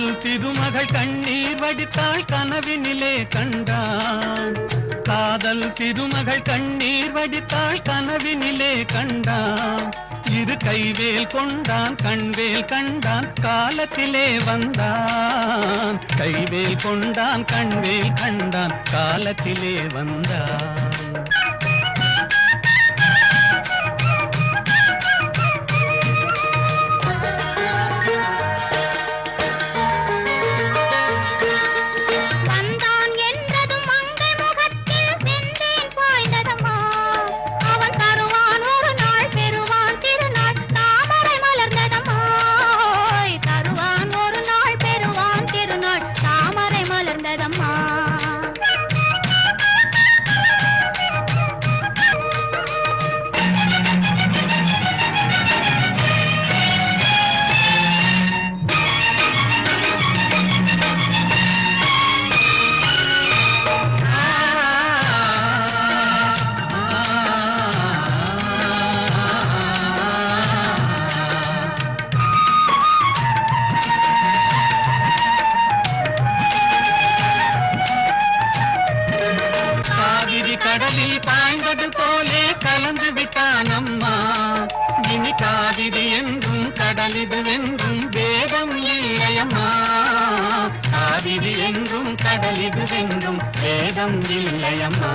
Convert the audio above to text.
காதல் திருமகள் கண்ணீர் வடித்தாள் கனவினிலே கண்டான். காதல் திருமகள் கண்ணீர் வடித்தாள் கனவினிலே கண்டான். இரு கைவேல் கொண்டான் கண்வேல் கண்டான் காலத்திலே வந்தான். கைவேல் கொண்டான் கண்வேல் கண்டான் காலத்திலே வந்தான். காவிரி என்றும் வேதம் இல்லையம்மா.